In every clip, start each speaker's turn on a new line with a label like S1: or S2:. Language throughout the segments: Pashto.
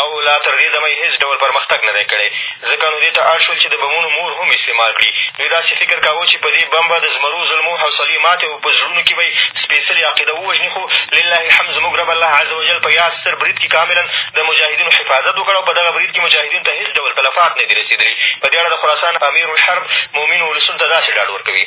S1: او
S2: لا
S3: تر
S4: دې
S5: دمه یې هېڅ ډول پرمختګ نه دی کړی، ځکه نو دې ته اړ شول چې د بمونو مور هم استعمال کړي. دوی داسې فکر کاوه چې په دې بم به د زمرو زلمو حوصلې ماتې او په زړونو کې به یې سپېڅلې عقیده ووژني، خو لله الحمد زموږ رب الله عز وجل په یاد ستر برید کې کاملا د مجاهدینو حفاظت وکړ او په دغه برید کې مجاهدینو ته هېڅ ډول تلفات نه دي رسېدلي. په دې اړه د خراسان امیرالحرب مؤمنو ولسونو ته داسې ډاډ ورکوي.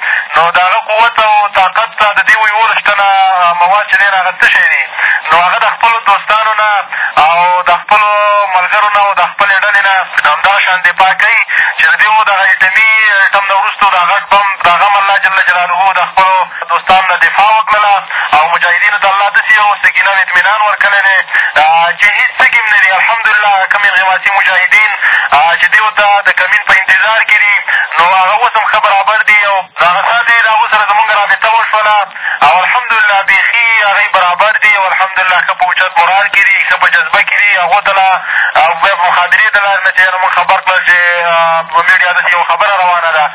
S6: نو د هغه قوت او طاقت ته د دې ویولو شته نه مواد چې دی را هغه څه شی دي نو هغه د خپلو دوستانو نه او د خپلو ملګرو نه او د خپلې ډلې نه همدغه شان دفاع کوي چې د دې و دغه اټمي اټم نه وروسته دا غټ بم د هغه هم الله جل جلاله د خپلو دوستانو نه دفاع وکړله او مجاهدینو ته الله داسې یو سکینه او اطمینان ورکړی دی چې هېڅ څه کښې هم نه دي الحمدالله هغه کوم انغماسي مجاهدین چې دیو ته د کمین په انتظار کښې دي نو هغه اوس هم ښه برابر دي او هغه ساعت یې د هغو سره زمونږ رابطه وشوله او الحمدالله بېخي هغوی برابر دي او الحمدالله ښه په اوچت مورال کښې دي ښه په جذبه کښې دي هغو ته لا مخابرې د لارې نه چې یعنې مونږ خبر کړل چې په میډیا داسې یوه خبره روانه ده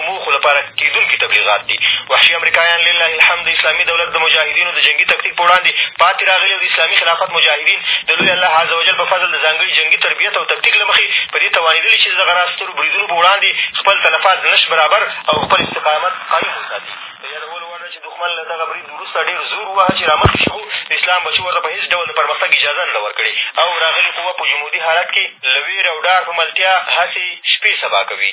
S5: موخو لپاره کېدونکي تبلیغات دي. وحشي امریکایان لله الحمد د اسلامي دولت د مجاهدینو د جنګي تکتیک په وړاندې پاتې راغلي او د اسلامي خلافت مجاهدین د لوی الله عز وجل په فضل د ځانګړي جنګي تربیت او تکتیک له مخې په دې توانېدلي چې د دغه راز سترو بریدونو په وړاندې خپل تلفات نشت برابر او خپل استقامت قایم وساتي. د یادولو وړ ده چې دښمن له دغه برید وروسته ډېر زور وواهه چې رامخکې شي خو د اسلام بچو ورته په هېڅ ډول د پرمختګ اجازه نه ده ورکړې او راغلې قوه په جمودي حالت کې له وېرې او ډار په ملتیا هسې شپې سبا کوي.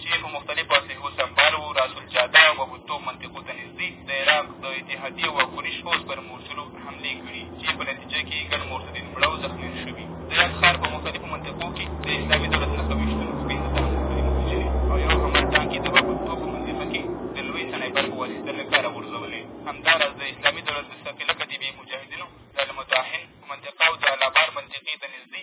S4: چې په مختلفو اسلحو سمبال وو، راس الجاده او ابوالطوب منطقو ته نږدې د عراق د اتحادیې او افغاني شپوځ پر مورچلو حملې کړي چې په نتیجه کې یې ګڼ مورتدین مړه او زخمیان شوي د عراق ښار په مختلفو منطقو کې د اسلامي دولت نښه ویشتونکو پېنځه تنه ملګري وژلي او یو حمر ټانک یې د ابوالطوب په منطقه کې د لوی سنایپر په واسطه له کاره غورځولی همداراز د اسلامي دولت د ثقیله کتیبې مجاهدینو د المتاحن په منطقه او د الابار منطقې ته نږدې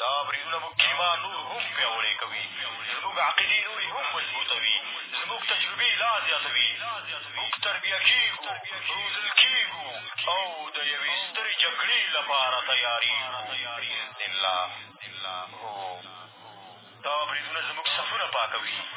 S4: دا
S5: بریدونه موږ ایمان نور هم پیاوړی کوي، زموږ عقیدې نورې هم مضبوطوي، زموږ تجربې لا زیاتوي، موږ تربیه کېږو، روزل کېږو او د یوې سترې جګړې لپاره تیارېږو بإذن الله. هو! دا بریدونه زموږ صفونه پاکوي،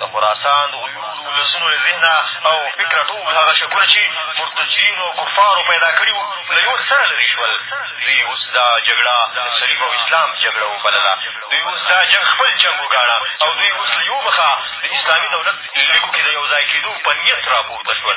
S5: د خراسان د غیورو ولسونو له ذهنه او فکره ټول هغه شکونه چې مرتجینو او کفارو پیدا کړي وو له یوه سره لرې شول دوی اوس دا جګړه د صلیب او اسلام جګړه وبلله دوی اوس دا جنګ خپل جنګ وګاڼه او دوی اوس له یو مخه د اسلامي دولت لیکو کې د یو ځای کېدو په نیت راپورته شول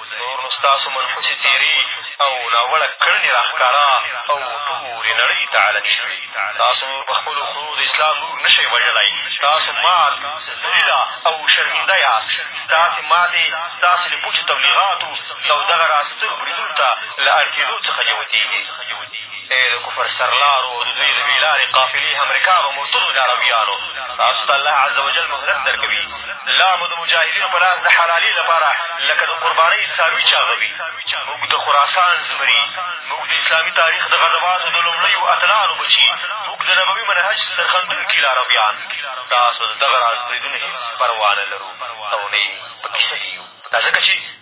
S5: نور نو ستاسو منحوسې څېرې او ناوړه کړنې را ښکاره او ټولې نړۍ ته علنې شوې. تاسو نور په خپلو خولو د اسلام نور نه شئ وژلی. تاسو مات، ذلیله او شرمنده یاست. ستاسې ماتې ستاسې د پوچو تبلیغاتو او دغه راز سترو بریدونو ته له اړکېدو څخه جوتېږي. ای د کفر سرلارو او د دوی د بې لارې قافلې همرکابه مرتدو لارویانو! تاسو ته الله عزوجل مهلت در کوي، لا مو د مجاهدینو په لاس د حلالي لپاره لکه د قربانۍ څاروي چاغوي موږ د خراسان زمري موږ د اسلامي تاریخ د غزواتو د لومړیو اتلانو بچي موږ د نبوي منهج سرښندونکي لارویان تاسو د دغه راز بریدونو هېڅ پروا نه لرو او نه یې په کیسه کې یو دا ځکه چې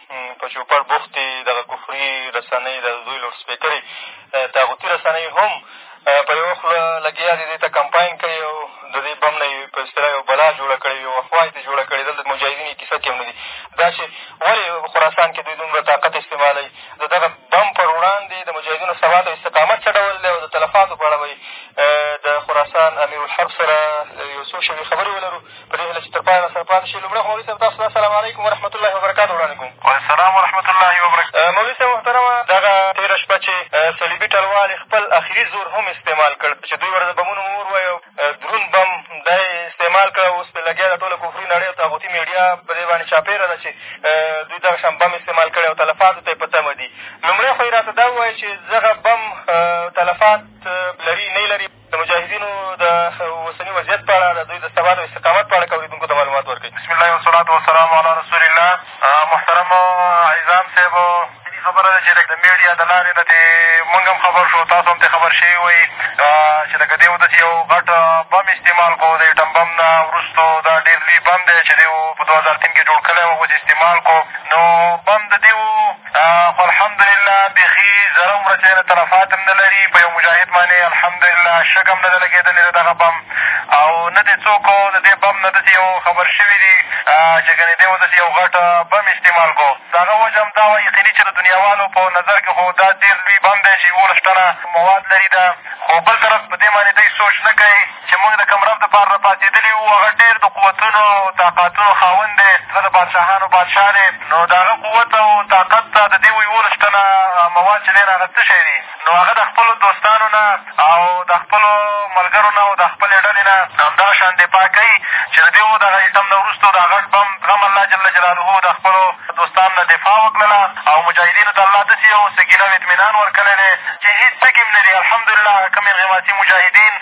S5: په
S7: چوپړ بوختې دغه کفري رسنۍ د دوی لوډسپېکرې طاغوتي رسنۍ هم په یوه خوله لګیا دي دې ته کمپاین کوي او د دې بم نه یې په اصطلاح یو بلا جوړه کړې وي یوه خوا یې ترې جوړه کړې دلته مجاهدین یې کیسه کښې هم نه دي دا چې ولې خراسان کښې دوی دومره طاقت استعمالوي د دغه بم پر وړاندې د مجاهدینو ثبات او استقامت څه ډول دی او د تلفاتو په اړه به د خراسان امیرالحرب سره یو څو شېبې خبرې ولرو په دې هیله چې تر پایه راسره پاتې شئ لومړی خو مولوي صاحب تاسو ته السلام علیکم ورحمت الله وبرکاتو وړاندې کوم
S6: والسلام ورحمت الله وبرکاتو
S7: مولوي صاحب محترمه دغه تېره شپه چې صلیبي ټلوالې خپل اخري زور هم استعمال کړ چې دوی ورته بمونو مور وایي او درون بم دا یې استعمال کړه اوس پرې لګیا ده ټوله کفري نړۍ او تاغوتي میډیا په دې باندې چاپېره ده چې دوی دغه شان بم استعمال کړی او تلفاتو ته یې په تمه دي لومړی خو یې راته دا ووایي چې دغه بم تلفات لري نه لري د مجاهدینو د اوسني وضعیت په اړه، د دوی د ثبات او استقامت په اړه که اورېدونکو ته معلومات ورکوي.
S6: بسم الله والصلاة والسلام علی رسول الله. محترم عظام صاحب، ځینې خبره ده چې د مېډیا د لارې نه ترې مونږ هم خبر شوو، تاسو هم ترې خبر شوي وئ چې لکه دېو داسې یو غټ بم استعمال کړو، د اېټم بم نه وروسته دا ډېر لوی بم دی چې دېو په دوه زره تین کښې جوړ کړی وو، هغه اوس استعمال کړو. نو بم د دېو خو الحمدلله بېخي ذره هم ورته یعنې تلفات هم نه لري په یو مجاهد باندې الحمدلله شګه هم نه ده لګېدلې د دغه بم او نه دې څوک د دې بم نه داسې یو خبر شوي دي چې ګنې دې و داسې یو غټ بم استعمال کړو د هغه وجه هم دا وه یقیني چې د دنیاوالو په نظر کښې خو دا ډېر لوی بم دی چې یوولس ټنه مواد لري دا خو بل طرف په دې باندې دوی سوچ نه کوي چې موږ د کوم رب دپاره راپاڅېدلي یو، هغه ډېر د قوتونو او طاقاتونو خاوند دی، هغه د بادشاهانو بادشاه دی، نو د هغه قوت او طاقت ته د دې ویولو شته نه مواد چې دی نو هغه څه شی دي؟ نو هغه د خپلو دوستانو نه او د خپلو ملګرو نه او د خپلې ډلې نه همدغه شان دفاع کوي چې د دې دغه ایټم نه وروسته دا غټ بم هم الله جل جلاله د خپلو دوستانو نه دفاع وکړله. او مجاهدینو ته الله داسې یو سکینه او اطمینان ورکړی دی چې هېڅ ټکي هم نه دي الحمدالله هغه کوم انغماسي مجاهدین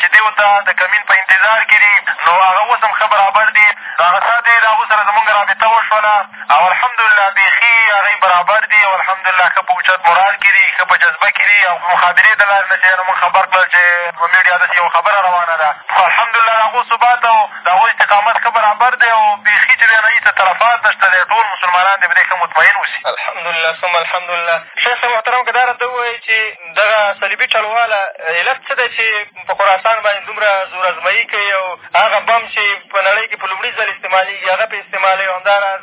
S6: چې دیو ته د کمین په انتظار کښې دي نو هغه اوس هم ښه برابر دي نو هغه ساعت یې د هغو سره زمونږ رابطه وشوله او الحمدالله بېخي هغوی برابر دي او الحمدالله ښه په اوچت مورال کښې دي ښه په جذبه کښې دي او مخابرې د لارې نه چې یعنې مونږ خبر کړل چې په میډیا داسې یوه خبره روانه ده خو الحمدالله د هغو ثبات او د هغوی استقامت ښه برابر دی او بېخي چې بیا نه هېڅ اعترافات نه شته دی، ټول مسلمانان دې په دې ښه مطمئن اوسي.
S7: الحمدالله ثم الحمدالله شیخ صاحب محترم که دا راته ووایي چې دغه صلیبي ټلواله علت څه دی چې په خراسان باندې دومره زور ازمایي کوي او هغه بم چې په نړۍ کښې په لومړي ځل استعمالېږي هغه پرې استعمالوي او همداراز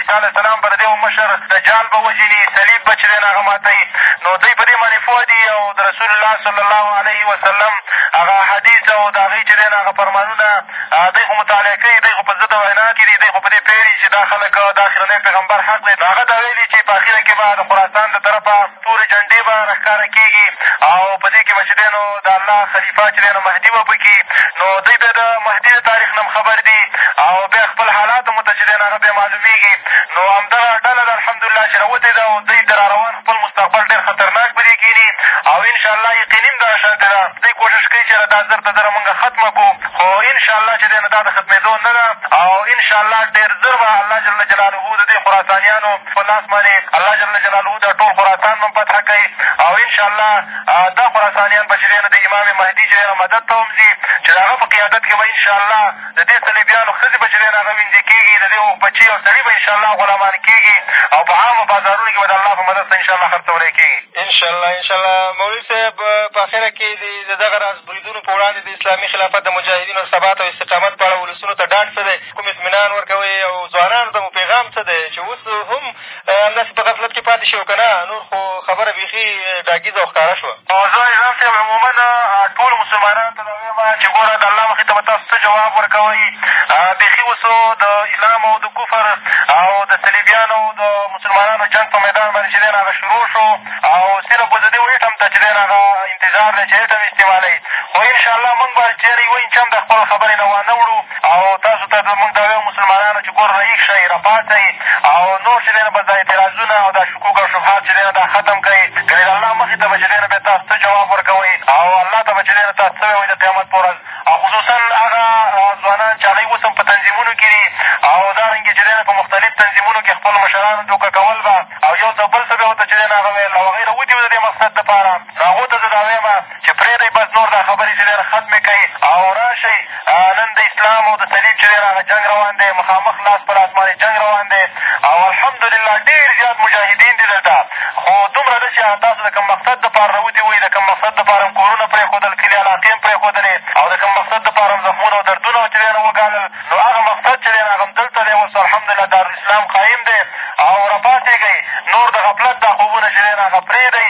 S6: عیسی علیه السلام به د دې مشر دجال به وژلي، صلیب به چې دی نو هغه ماتوي، نو دوی په دې باندې پوه دي او د رسول الله صلی الله علیه وسلم هغه احادیث او د هغوی چې دی نو هغه فرمانونه دوی خو مطالعه کړي، دوی خو په زده د وینا کښې دي، دوی خو په دې پوهېږي چې دا خلک د اخرني پیغمبر حق دی، نو هغه دا ویلي چې په اخره کښې به د خراسان له طرفه. تورې جنډې به را ښکاره کېږي او په دې کښې به چې دی نو د الله خلیفه چې دی نو مهدي به پکې نو دوی بیا د مهدي د تاریخ نه هم خبر دي او بیا خپل حالات هم ورته چې دی نو هغه بیا معلومېږي نو همدغه ډله ده الحمدالله چې را وتې ده او دوی د را روان خپل مستقبل ډېر خطرناک په دې کښې ویني او انشاءالله یقیني هم دغه شانتې ده دوی کوشش کوي چې دا زر تر زره مونږ ختمه کړو خو انشاءالله چې دی نو دا د ختمېدو نه ده او انشاءالله ډېر زر به الله جل جلاله د دې خراسانیانو په لاس باندې الله جل جلاله دا ټول خراسان به هم فتحه کوي او ان شاء الله دا خراسانیان به چې دی نو د امام مهدي چې دی نو مدد ته هم ځي چې د هغه په قیادت کښې به ان شاء الله د دې صلیبیانو ښځې به چې دی نو هغه وینځې کېږي د دې بچي او سړي به ان شاء الله غلامان کېږي او په عامو بازارونو کښې به د الله په مدد سره ان شاء الله خرڅولی کېږي
S7: ان شاء الله ان شاء الله مولوي صاحب په اخره کښې د دغه راز بریدونو په وړاندې د اسلامي خلافت د مجاهدینو ثبات او استقامت په اړه ولسونو ته ډاډ څه دی کوم اطمینان ورکوئ او ځوانانو ته مو پېغام څه دی چې اوس هم همداسې په غفلت کښې پاتې شي او که نه نور خو خبره بېخي ډاګیزه او ښکاره شوه
S6: زه احسان صاحب عموما ټولو مسلمانانو ته دا وایم چې ګوره د الله مخې ته به تاسو څه جواب ورکوئ بېخي اوس د اسلام او د کفر او د صلیبیانو او د مسلمانانو جنګ په میدان باندې چې دی هغه شروع شو او صرف اوس د دې ویټم ته چې دی هغه انتظار دی چې ایټم استعمالوي خو انشاءالله مونږ به چېرې یو انچ هم د خپل خبرې نه وانه وړو او تاسو ته به مونږ دا وایو مسلمانانو چې کورنه ویښ شئ راپاڅئ او نور چې دی نو بس دا اعتراضونه او دا شکوک او شبهات چې دی نو دا ختم کړئ ګنې د الله مخې ته به چې دی نو بیا تاسو څه جواب ورکوئ او الله ته به چې دی نو تاسو څه وایئ د قیامت په ورځ او خصوصا هغه ځوانان چې هغوی اوس هم په تنظیمونو کښې دي او دا رنګې چې دی نو په مختلف تنظیمونو کښې خپل مشرانو دوکه کول به او یو څه بل څه به ورته چې دی نو هغه ویل او هغوی راوتي به د دې مقصد دپاره نو هغو ته زه دا وایم چې پرېږدئ بس نور دا خبرې چې دی هغه ختمې کړئ او راشئ نن د اسلام او د صلیب چې دی هغه جنګ روان دی مخامخ لاس په لاس باندې جنګ روان دی او الحمدلله ډېر زیات مجاهدین دي دلته خو دومره ده چې هغه تاسو د کوم مقصد دپاره راوتي وئ د کوم مقصد دپاره هم کورونه پرېښودل کلي علاقې هم پرېښودلې او د کوم مقصد دپاره هم زخمونه او دردونه چې دی هغه وګالل نو هغه مقصد چې دی هغه هم دلته دی اوس الحمدلله دارالاسلام قایم دی او راپاڅېږئ نور د غفلت دا خوبونه چې دی هغه پرېږدئ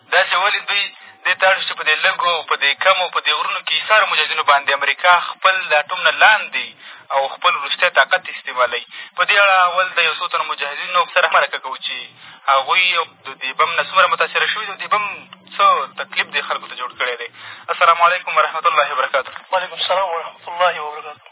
S6: داسې
S4: ولې دوی دې ته اړ شو چې په دې لږو او په دې کمو په دې غرونو کې ایسارو مجاهدینو باندې امریکا خپل د اټوم نه لاندې او خپل وروستی طاقت استعمالوي؟ په دې اړه اول د یو څو تنو مجاهدینو سره مرکه کوو چې هغوی د دې بم نه څومره متاثره شوي دي او دې بم څه تکلیف دې خلکو ته جوړ کړی دی. السلام علیکم ورحمت الله وبرکاتو.
S8: وعلیکم السلام ورحمت الله وبرکاتو.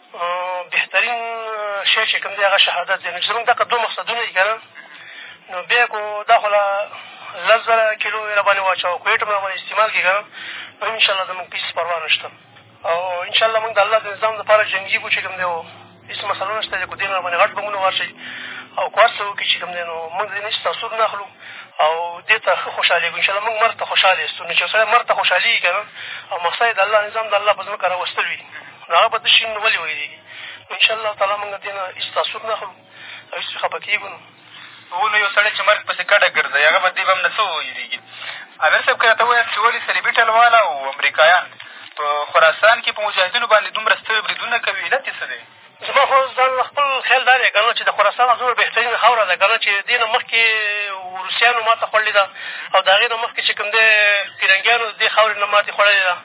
S8: بهترین شی چې کوم دی هغه شهادت دی نو چې زمونږ دغه دوه مقصدونه دي که نه نو بیا کو دا خو لا لس زره کیلو یې را باندې واچوه کو ایټم را باندې استعمال کړي که نه نو انشاءالله زمونږ په هېڅ پروا نه شته او انشاءالله مونږ د الله د نظام دپاره جنګېږو چې کوم دی و هېڅ مسله نه شته چې کو دین را باندې غټ بمونه ورشي او که هر څه وکړي چې کوم دی نو مونږ د دې نه هېڅ تاثر نه اخلو او دې ته ښه خوشحالېږو انشاءالله مونږ مرګ ته خوشحاله یستو نو چې سړی مرګ ته خوشحالېږي که نه او مقصد یې د الله نظام د الله په ځمکه راوستل وي هغه به تش شي ولې وېرېږي نو انشاءالله تعالی مونږ دې نه هېڅ تاثر نه اخلو او هېڅ خفه کېږو نه
S4: هو نو یو سړی چې مرګ پسې کډه ګرځوي هغه به دې به هم نه څه ووېرېږي امیر صاحب که راته ووایاست چې ولې صلیبي ټلواله او امریکایان په خراسان کښې په مجاهدینو باندې دومره ستر بریدونه کوي علت یې څه دی
S8: زما خو ځان له خپل خیال دا دی که نه چې د خراسان دومره بهترینه خاوره ده که نه چې دې نه مخکې روسیانو ماته خوړلې ده او د هغې نه مخکې چې کوم دی پیرنګیانو دې خاورې نه ماتې خوړلې ده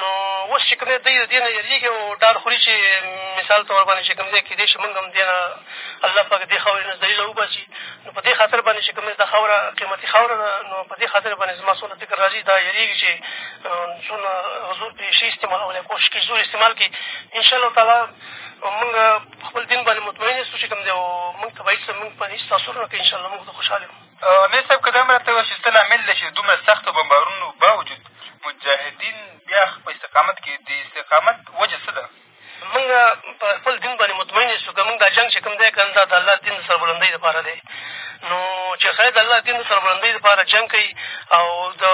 S8: نو اوس چې کوم دی دوی د دې نه یېرېږي او ډار خوري چې مثال طور باندې چې کوم دی کېدای شي مونږ هم دې نه الله پاک دې خاورې نه ذلیله وباسي نو په دې خاطر باندې چې کوم دی دا خاوره قیمتي خاوره ده نو په دې خاطر باندې زما څونه فکر را ځي دا یېرېږي چې څونه حضور پرې شي استعمال او کوشش کړي زور استعمال کړي انشاءالله تعالی مونږ خپل دین باندې مطمئن یو چې کوم دی او مونږ ته به هېڅ مونږ باندې هېڅ تاثر نه کوي انشاءالله مونږ ته خوشحال یو
S4: امیر صاحب که دا هم را ته ووایې چې څه لامل دی چې د دومره سختو بمبارونو باوجود مجاهدین بیا په استقامت کښې د استقامت وجه څه ده؟
S8: مونږ په خپل دین باندې مطمئن یسو که مونږ دا جنګ چې کوم دی که دا د الله دین د سربلندۍ لپاره دی نو چې خیر د الله دین د سربلندۍ لپاره جنګ کوي او د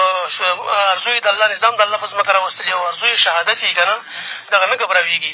S8: ارزو یې د الله نظام د الله په ځمکه راوستلي او ارزو یې شهادت یي که نه دغه نه ګبراوېږي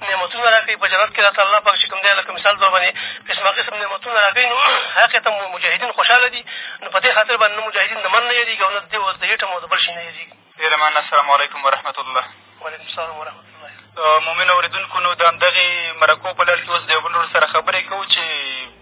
S8: نعمتونه را کوي په جنت کښې راته الله پاک چې کوم دی لکه مثال طور باندې قسم قسم نعمتونه را کوي نو هغې ته مجاهدین خوشحاله دي نو په دې خاطر باندې نه مجاهدین د مرګ نه یېرېږي او نه د دې اوس د هېټم او د بل شي نه یېرېږي
S4: ډېره مننه السلام علیکم ورحمت الله
S8: وعلیکم السلام ورحمت الله
S4: مؤمن اورېدونکو نو د همدغې مرکو په لړ کښې اوس د یو بل ورور سره خبرې کوو چې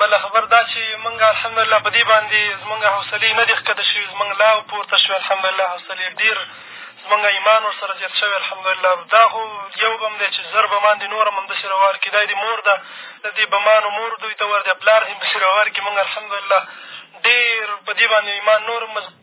S9: بله خبره دا چې مونږ الحمدالله په دې باندې زمونږ حوصلې نه دي ښکته شوي زمونږ لا پورته شوې الحمدالله حوصلې ډېر زمونږ ایمان ورسره زیات شوی الحمدالله دا خو یو بم دی چې زر بمان دي نور هم همداسې روار کړي دا دې مور ده د دې بمانو مور دوی ته ور دی پلار دې همداسې روار کړي مونږ الحمدالله ډېر په دې باندې ایمان نور هم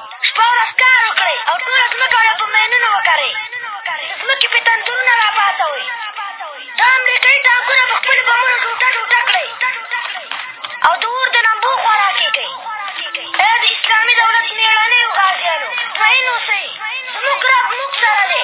S10: شپه ورځ کار وکړئ او ټوله ځمکه له په مینونو وکرئ د ځمکې پې تندرونه را پاڅوئ دا امریکایي ټانکونه په خپلو بمونو ټوټه ټوټه کړئ او د اور د لمبو خوراک یې کوي ای د اسلامي دولت مېړنیو غازیانو مئین اوسئ زموږ رب موږ سره دی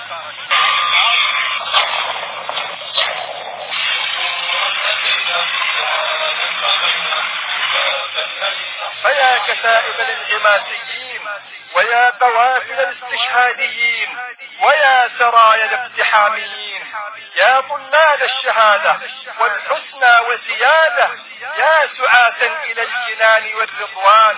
S11: فيا كتائب الانغماسيين ويا قوافل الاستشهاديين ويا سرايا الاقتحاميين يا طلاب الشهادة والحسنى وزيادة يا سعاة إلى الجنان والرضوان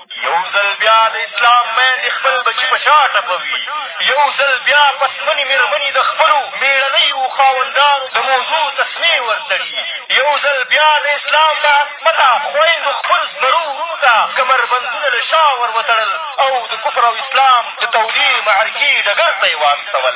S5: یو ځل بیا د اسلام میندې خپل بچي په شا ټپوي یو ځل بیا پسمنې مېرمنې د خپلو مېړنیو خاوندانو د موضوع تسمې ورتړي یو ځل بیا د اسلام د عصمته خویندو خپل زمرو وروڼو ته کمربندونه له شا ور وتړل او د کفر او اسلام د تودې معرکې ډګر ته یې واستول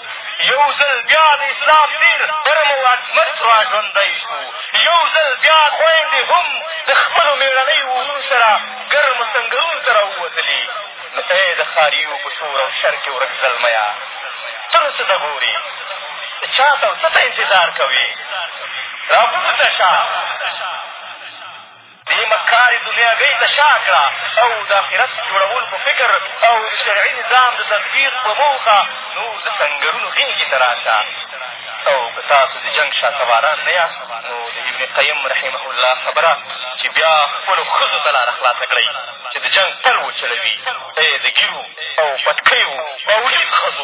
S5: یو ځل بیا د اسلام پیر کرم او عظمت را ژوندی شو یو ځل بیا خویندې هم د خپلو مېړنیو ورونو سره ګرمو سنګرونو ته را ووتلې نو ای د ښاریو په شور او شر کې ورک زلمیه ته نو څه ته ګورې ته چا ته او څه ته انتظار کوې را پورته شه دې مکارې دنیاګۍ ته شا کړه او د اخرت جوړول په فکر او د شرعي نظام د تطبیق په موخه نور د سنګرونو غېږې ته راشه او که تاسو د جنګ شاتواران نه یاست نو د ابن قیم رحمه الله خبره چې بیا خپلو ښځو ته لاره خلاصه کړئ چې د جنګ پل وچلوي ای د ګیرو او پټکیو باوجود ښځو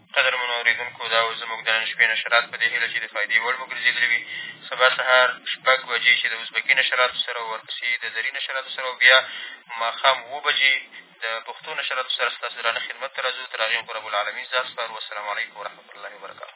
S1: قدرمنو اورېدونکو دا و زموږ د نن شپې نشرات په دې هیله چې د فایدې وړ مو ګرځېدلي وي سبا سهار شپږ بجې چې د ازبکي نشراتو سره ورپسې د زري نشراتو سره او بیا ماښام اووه بجې د پښتو نشراتو سره ستاسو درانه خدمت ته راځو تر هغې مو په رب العالمین ځان سپارو والسلام علیکم ورحمتالله وبرکاتو